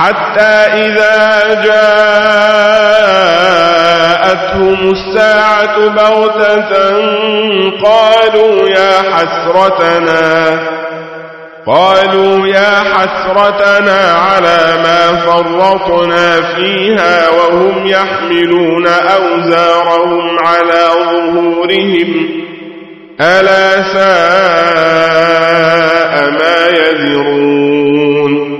حتى إذا جاءتهم الساعة بغتة قالوا يا حسرتنا قالوا يا حسرتنا على ما فرطنا فيها وهم يحملون أوزارهم على ظهورهم ألا ساء ما يذرون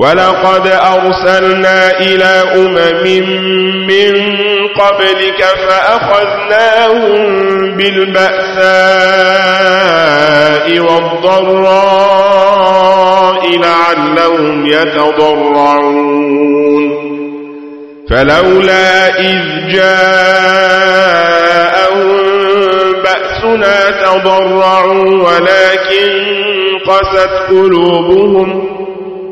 ولقد أرسلنا إلى أمم من قبلك فأخذناهم بالبأساء والضراء لعلهم يتضرعون. فلولا إذ جاءهم بأسنا تضرعوا ولكن قست قلوبهم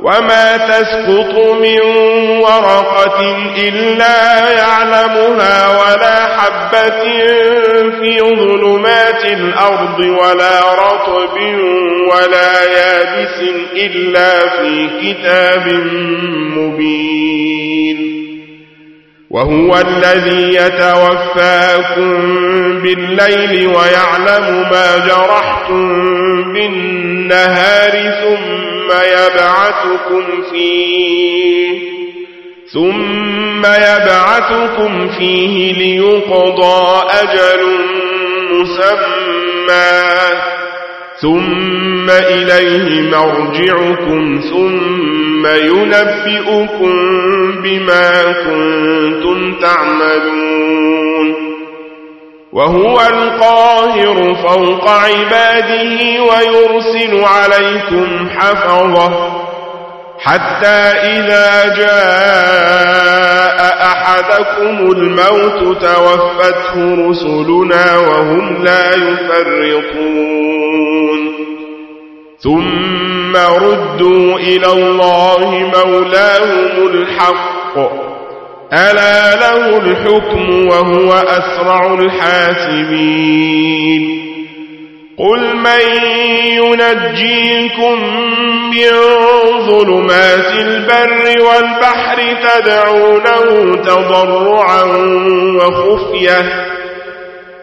وما تسقط من ورقة إلا يعلمها ولا حبة في ظلمات الأرض ولا رطب ولا يابس إلا في كتاب مبين وهو الذي يتوفاكم بالليل ويعلم ما جرحتم بالنهار ثم ثم يبعثكم فيه ثم يبعثكم فيه ليقضى أجل مسمى ثم إليه مرجعكم ثم ينبئكم بما كنتم تعملون. وهو القاهر فوق عباده ويرسل عليكم حفظة حتى إذا جاء أحدكم الموت توفته رسلنا وهم لا يفرقون ثم ردوا إلى الله مولاهم الحق. ألا له الحكم وهو أسرع الحاسبين قل من ينجيكم من ظلمات البر والبحر تدعونه تضرعا وخفية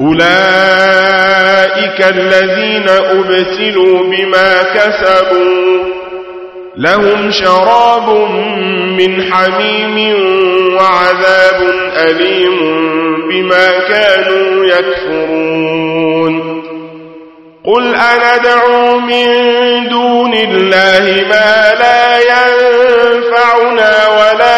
أولئك الذين أبتلوا بما كسبوا لهم شراب من حميم وعذاب أليم بما كانوا يكفرون قل أندعوا من دون الله ما لا ينفعنا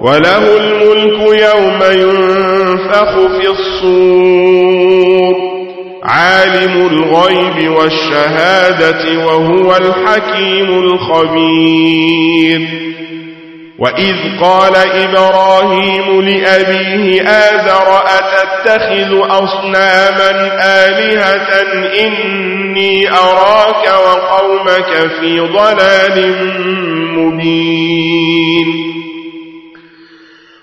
وله الملك يوم ينفخ في الصور. عالم الغيب والشهادة وهو الحكيم الخبير. وإذ قال إبراهيم لأبيه آذر أتتخذ أصناما آلهة إني أراك وقومك في ضلال مبين.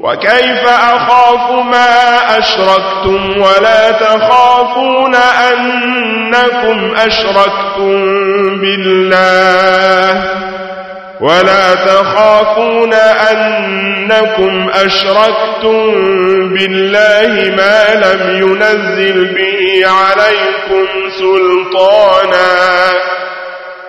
وكيف أخاف ما أشركتم ولا تخافون أنكم أشركتم بالله ولا تخافون أنكم أشركتم بالله ما لم ينزل به عليكم سلطانا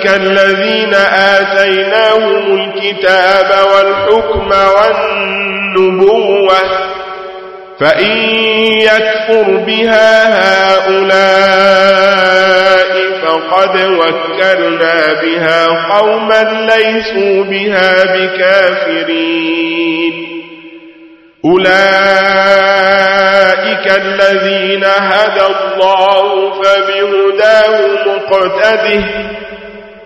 أولئك الذين آتيناهم الكتاب والحكم والنبوة فإن يكفر بها هؤلاء فقد وكلنا بها قوما ليسوا بها بكافرين. أولئك الذين هدى الله فبهداه مقتده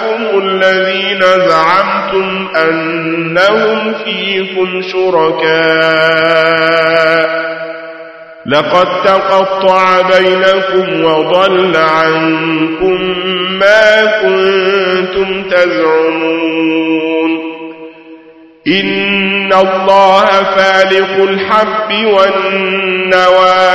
هؤلاءكم الذين زعمتم أنهم فيكم شركاء لقد تقطع بينكم وضل عنكم ما كنتم تزعمون إن الله فالق الحب والنوى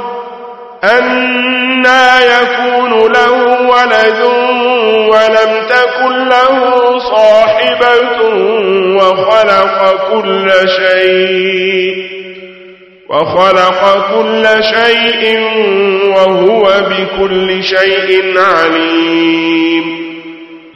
أنا يكون له ولد ولم تكن له صاحبة وخلق كل شيء وخلق كل شيء وهو بكل شيء عليم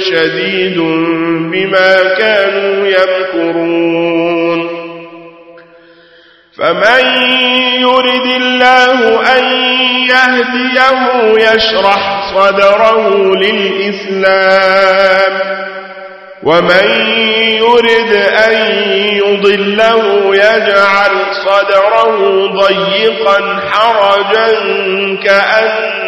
شديد بما كانوا يمكرون. فمن يرد الله أن يهديه يشرح صدره للإسلام. ومن يرد أن يضله يجعل صدره ضيقا حرجا كأن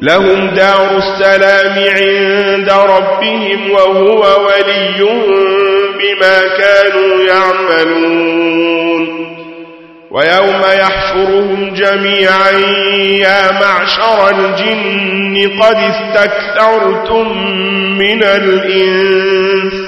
لهم دار السلام عند ربهم وهو ولي بما كانوا يعملون. ويوم يحشرهم جميعا يا معشر الجن قد استكثرتم من الإنس.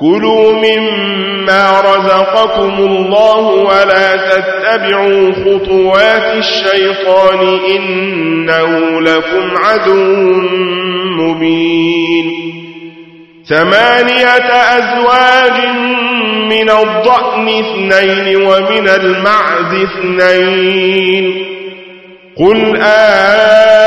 كلوا مما رزقكم الله ولا تتبعوا خطوات الشيطان إنه لكم عدو مبين. ثمانية أزواج من الضأن اثنين ومن المعز اثنين. قل آه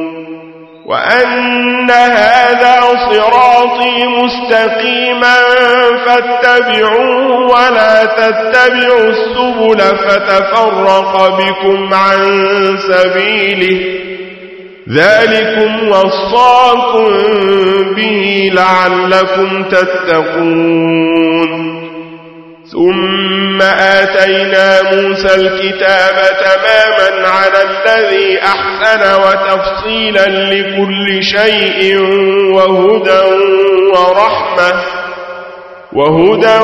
وأن هذا صراطي مستقيما فاتبعوا ولا تتبعوا السبل فتفرق بكم عن سبيله ذلكم وصاكم به لعلكم تتقون ثم آتينا موسى الكتاب تماما على الذي أحسن وتفصيلا لكل شيء وهدى ورحمة وهدى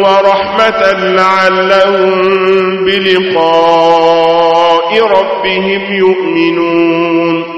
ورحمة لعلهم بلقاء ربهم يؤمنون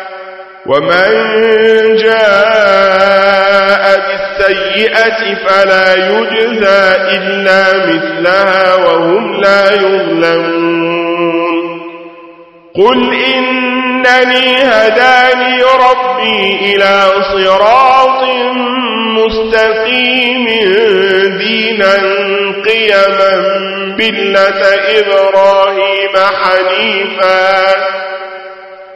ومن جاء بالسيئة فلا يجزى إلا مثلها وهم لا يظلمون قل إنني هداني ربي إلى صراط مستقيم دينا قيما بلة إبراهيم حنيفا